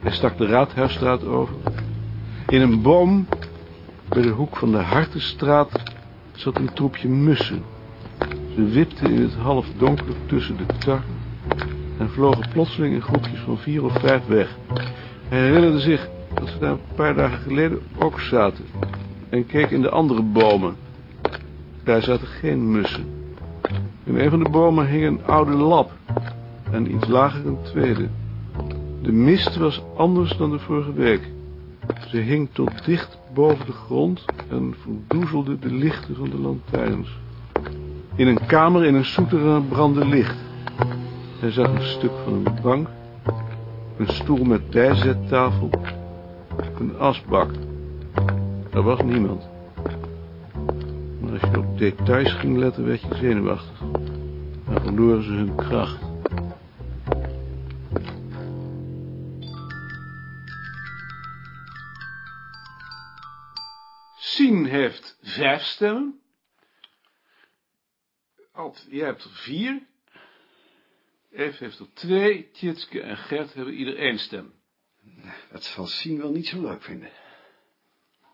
Hij stak de Raadhuisstraat over. In een boom, bij de hoek van de Hartenstraat, zat een troepje mussen. Ze wipten in het halfdonker tussen de takken en vlogen plotseling in groepjes van vier of vijf weg. Hij herinnerde zich dat ze daar een paar dagen geleden ook zaten en keek in de andere bomen. Daar zaten geen mussen. In een van de bomen hing een oude lap en iets lager een tweede. De mist was anders dan de vorige week. Ze hing tot dicht boven de grond en verdoezelde de lichten van de lantaarns. In een kamer in een souterrain brandde licht. Hij zag een stuk van een bank, een stoel met bijzettafel, een asbak. Er was niemand. Maar als je op details ging letten, werd je zenuwachtig. Dan verloren ze hun kracht. Vijf stemmen. Alt, jij hebt er vier. Eve heeft er twee. Tjitske en Gert hebben ieder één stem. Dat zal Sien wel niet zo leuk vinden.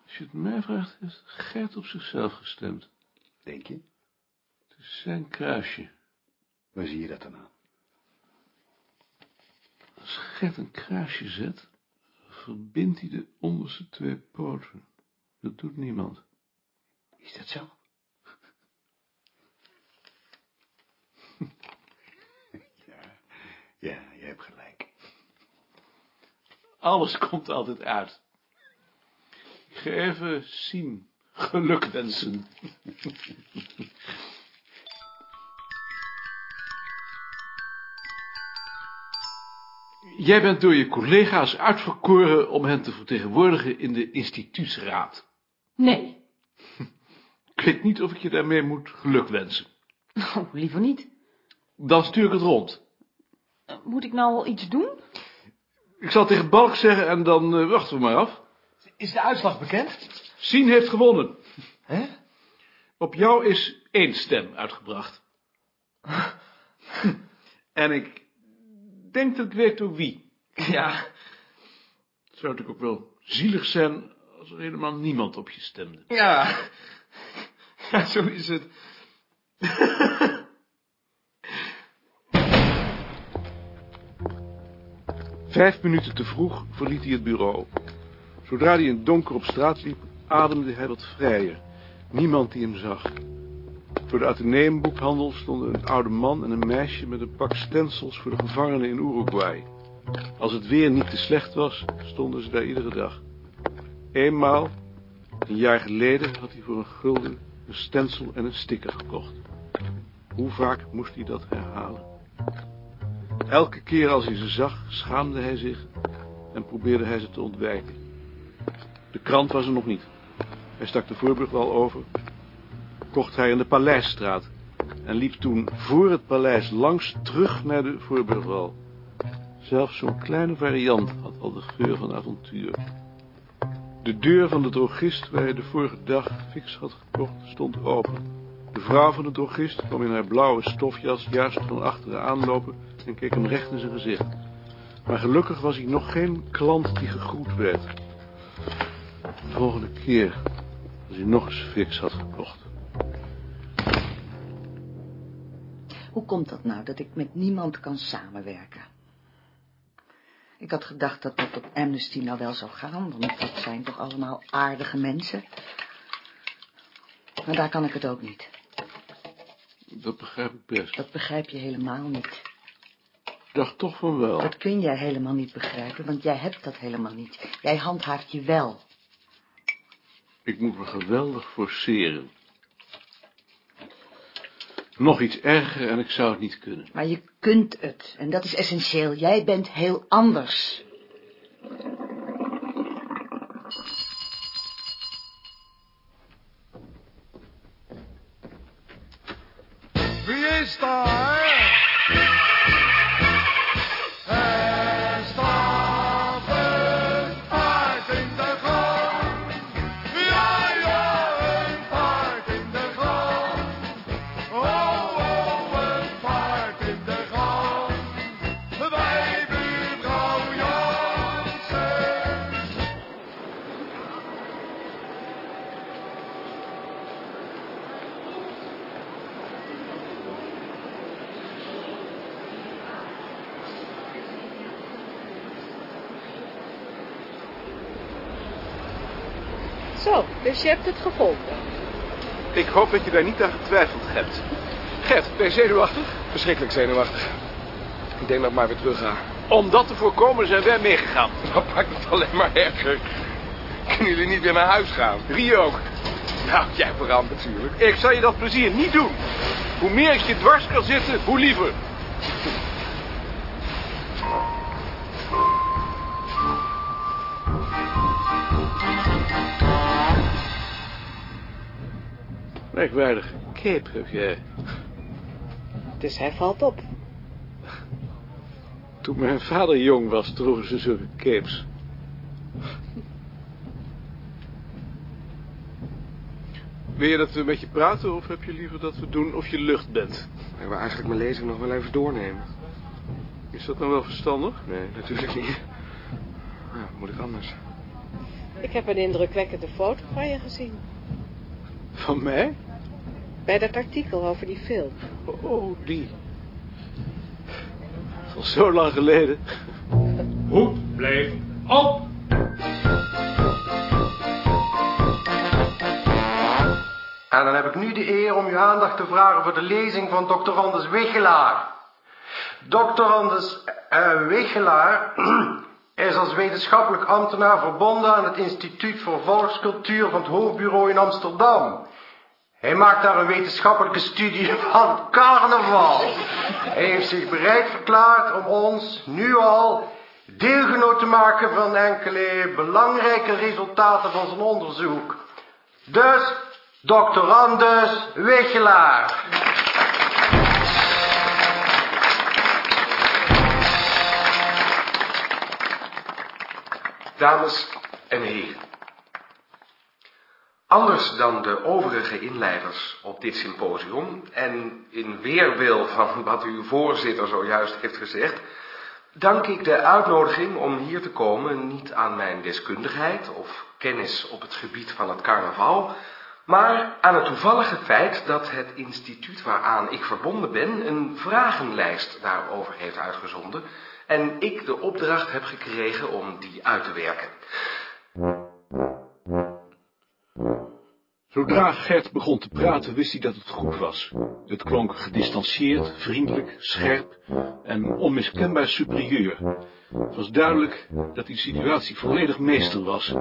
Als je het mij vraagt, heeft Gert op zichzelf gestemd. Denk je? Het is zijn kruisje. Waar zie je dat dan aan? Als Gert een kruisje zet, verbindt hij de onderste twee poten. Dat doet niemand. Is dat zo? ja, ja, je hebt gelijk. Alles komt altijd uit. Ik ga even zien. Geluk wensen. Jij bent door je collega's uitverkoren om hen te vertegenwoordigen in de instituutsraad. Nee. Ik weet niet of ik je daarmee moet geluk wensen. Oh, liever niet. Dan stuur ik het rond. Moet ik nou al iets doen? Ik zal tegen Balk zeggen en dan eh, wachten we maar af. Is de uitslag bekend? Sien heeft gewonnen. Hè? Op jou is één stem uitgebracht. en ik denk dat ik weet door wie. Ja. Het zou natuurlijk ook wel zielig zijn als er helemaal niemand op je stemde. Ja. Ja, zo is het. Vijf minuten te vroeg verliet hij het bureau. Zodra hij in donker op straat liep, ademde hij wat vrijer. Niemand die hem zag. Voor de Atheneumboekhandel stonden een oude man en een meisje met een pak stencils voor de gevangenen in Uruguay. Als het weer niet te slecht was, stonden ze daar iedere dag. Eenmaal, een jaar geleden, had hij voor een gulden een stencil en een sticker gekocht. Hoe vaak moest hij dat herhalen? Elke keer als hij ze zag, schaamde hij zich en probeerde hij ze te ontwijken. De krant was er nog niet. Hij stak de voorbrug wel over, kocht hij in de Paleisstraat en liep toen voor het paleis langs terug naar de voorburgwal. Zelfs zo'n kleine variant had al de geur van avontuur. De deur van de drogist waar hij de vorige dag fix had gekocht stond open. De vrouw van de drogist kwam in haar blauwe stofjas juist van achteren aanlopen en keek hem recht in zijn gezicht. Maar gelukkig was hij nog geen klant die gegroet werd. De volgende keer, als hij nog eens fix had gekocht. Hoe komt dat nou, dat ik met niemand kan samenwerken? Ik had gedacht dat dat op Amnesty nou wel zou gaan, want dat zijn toch allemaal aardige mensen. Maar daar kan ik het ook niet. Dat begrijp ik best. Dat begrijp je helemaal niet. Ik dacht toch van wel. Dat kun jij helemaal niet begrijpen, want jij hebt dat helemaal niet. Jij handhaaft je wel. Ik moet me geweldig forceren. Nog iets erger en ik zou het niet kunnen. Maar je kunt het, en dat is essentieel. Jij bent heel anders. Zo, dus je hebt het gevonden. Ik hoop dat je daar niet aan getwijfeld hebt. Gert, ben je zenuwachtig? Verschrikkelijk zenuwachtig. Ik denk dat ik maar weer terug ga. Om dat te voorkomen zijn wij meegegaan. Dat maakt het alleen maar erger. Kunnen jullie niet weer naar huis gaan? Wie ook. Nou, jij vooral natuurlijk. Ik zal je dat plezier niet doen. Hoe meer ik je dwars kan zitten, hoe liever. Merkwaardig cape heb jij. Dus hij valt op. Toen mijn vader jong was, droegen ze zulke capes. Wil je dat we met je praten of heb je liever dat we doen of je lucht bent? Ik wil eigenlijk mijn lezing nog wel even doornemen. Is dat nou wel verstandig? Nee, natuurlijk niet. Ja, moet ik anders? Ik heb een indrukwekkende foto van je gezien. Van mij? Bij dat artikel over die film. Oh, die. Al zo lang geleden. Hoed bleef op. En dan heb ik nu de eer om uw aandacht te vragen voor de lezing van Dr. Anders Wichelaar. Dr. Anders eh, Wichelaar is als wetenschappelijk ambtenaar verbonden aan het Instituut voor Volkscultuur van het Hoofdbureau in Amsterdam. Hij maakt daar een wetenschappelijke studie van carnaval. Hij heeft zich bereid verklaard om ons nu al deelgenoot te maken van enkele belangrijke resultaten van zijn onderzoek. Dus. Anders Wichelaar. Dames en heren. Anders dan de overige inleiders op dit symposium en in weerwil van wat uw voorzitter zojuist heeft gezegd, dank ik de uitnodiging om hier te komen niet aan mijn deskundigheid of kennis op het gebied van het carnaval, maar aan het toevallige feit dat het instituut waaraan ik verbonden ben een vragenlijst daarover heeft uitgezonden en ik de opdracht heb gekregen om die uit te werken. Zodra Gert begon te praten, wist hij dat het goed was. Het klonk gedistanceerd, vriendelijk, scherp en onmiskenbaar superieur. Het was duidelijk dat die situatie volledig meester was.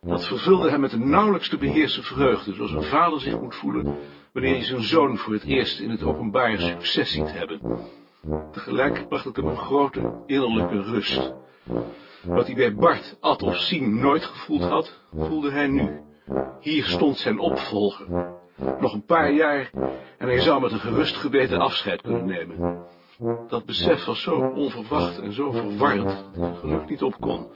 Dat vervulde hem met een nauwelijks te beheersen vreugde, zoals een vader zich moet voelen wanneer hij zijn zoon voor het eerst in het openbare succes ziet hebben. Tegelijk bracht het hem een grote innerlijke rust. Wat hij bij Bart, Ad of Sien nooit gevoeld had, voelde hij nu. Hier stond zijn opvolger. Nog een paar jaar en hij zou met een gerust geweten afscheid kunnen nemen. Dat besef was zo onverwacht en zo verwarrend geluk niet op kon.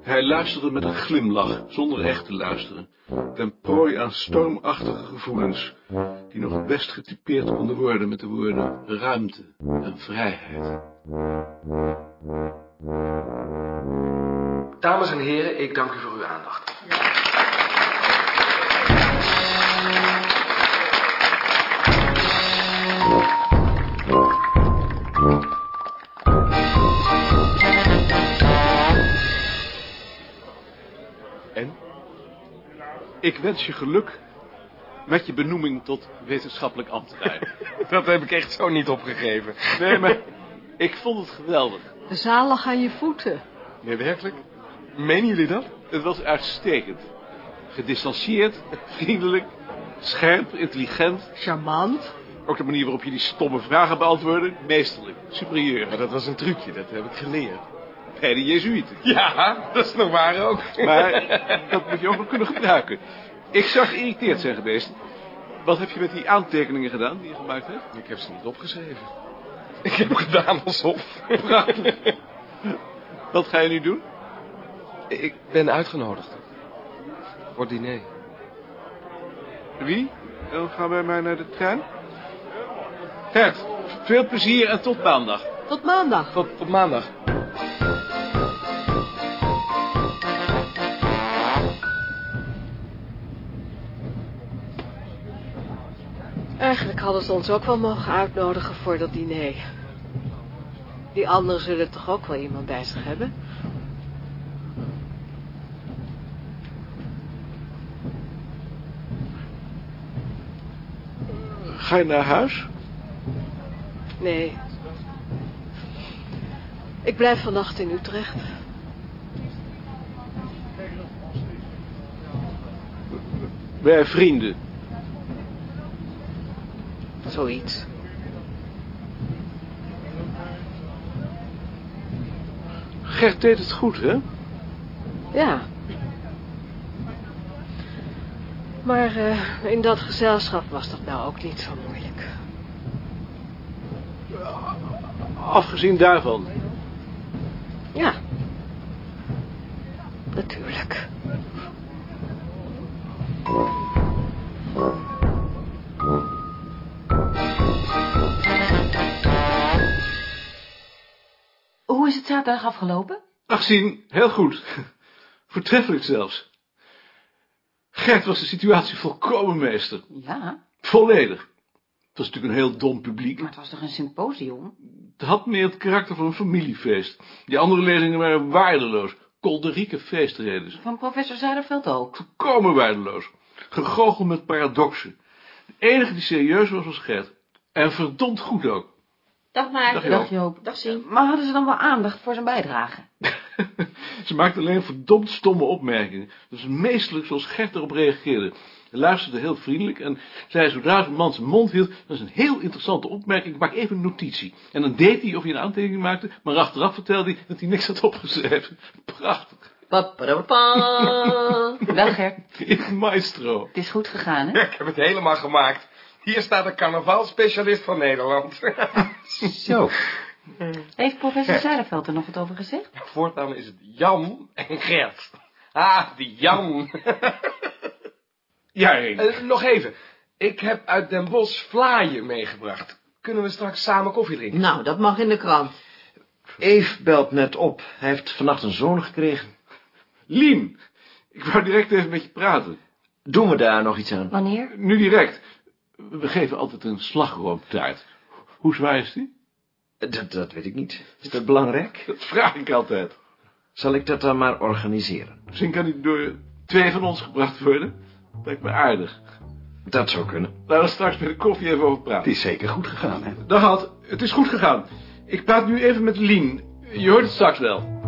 Hij luisterde met een glimlach, zonder echt te luisteren, ten prooi aan stormachtige gevoelens, die nog het best getypeerd konden worden met de woorden ruimte en vrijheid. Dames en heren, ik dank u voor uw aandacht. Ik wens je geluk met je benoeming tot wetenschappelijk ambtenaar. Dat heb ik echt zo niet opgegeven. Nee, maar ik vond het geweldig. De zaal lag aan je voeten. Nee, werkelijk? Menen jullie dat? Het was uitstekend. Gedistanceerd, vriendelijk, scherp, intelligent. Charmant. Ook de manier waarop je die stomme vragen beantwoordde, meesterlijk, superieur. Maar dat was een trucje, dat heb ik geleerd. Bij de Jezuïeten. Ja, dat is nog waar ook. Maar dat moet je ook nog kunnen gebruiken. Ik zag geïrriteerd zijn geweest. Wat heb je met die aantekeningen gedaan die je gemaakt hebt? Ik heb ze niet opgeschreven. Ik heb gedaan alsof. Prachtig. Wat ga je nu doen? Ik ben uitgenodigd. Voor diner. Wie? Dan gaan wij maar naar de trein. Gert, veel plezier en tot maandag. Tot maandag. Tot, tot maandag. Eigenlijk hadden ze ons ook wel mogen uitnodigen voor dat diner. Die anderen zullen toch ook wel iemand bij zich hebben? Ga je naar huis? Nee. Ik blijf vannacht in Utrecht. Bij vrienden? Zoiets. Gert deed het goed, hè? Ja. Maar eh, in dat gezelschap was dat nou ook niet zo moeilijk. Afgezien daarvan. Ja. Natuurlijk. Het afgelopen? Afgezien, heel goed. Voortreffelijk zelfs. Gert was de situatie volkomen meester. Ja, Volledig. Het was natuurlijk een heel dom publiek. maar het was toch een symposium? Het had meer het karakter van een familiefeest. Die andere lezingen waren waardeloos. Kolderieke feestredens. Van professor Zuiderveld ook. Volkomen waardeloos. Gegoochel met paradoxen. De enige die serieus was, was Gert. En verdomd goed ook. Dag Maarten. Dag Joop. Dag Joop. Dag Sien. Maar hadden ze dan wel aandacht voor zijn bijdrage? Ze maakte alleen verdomd stomme opmerkingen. Dat is meestelijk zoals Gert erop reageerde. Hij luisterde heel vriendelijk en zei zodra zijn man zijn mond hield, dat is een heel interessante opmerking, ik maak even een notitie. En dan deed hij of hij een aantekening maakte, maar achteraf vertelde hij dat hij niks had opgeschreven. Prachtig. Wel Gert, Maestro. het is goed gegaan, hè? Ik heb het helemaal gemaakt. Hier staat de carnavalspecialist van Nederland. Zo. Heeft professor Zuiderveld er nog wat over gezegd? Voortaan is het Jan en Gert. Ah, die Jan. Ja. Eh, nog even. Ik heb uit Den Bosch vlaaien meegebracht. Kunnen we straks samen koffie drinken? Nou, dat mag in de krant. Eve belt net op. Hij heeft vannacht een zoon gekregen. Lien, ik wou direct even met je praten. Doen we daar nog iets aan? Wanneer? Nu direct. We geven altijd een slagroomtaart. Hoe zwaar is die? Dat, dat weet ik niet. Is dat belangrijk? Dat vraag ik altijd. Zal ik dat dan maar organiseren? Misschien kan die door twee van ons gebracht worden. Lijkt me aardig. Dat zou kunnen. Laten we straks bij de koffie even over Het praten. is zeker goed gegaan, hè? Dag Ad, het is goed gegaan. Ik praat nu even met Lien. Je hoort het straks wel.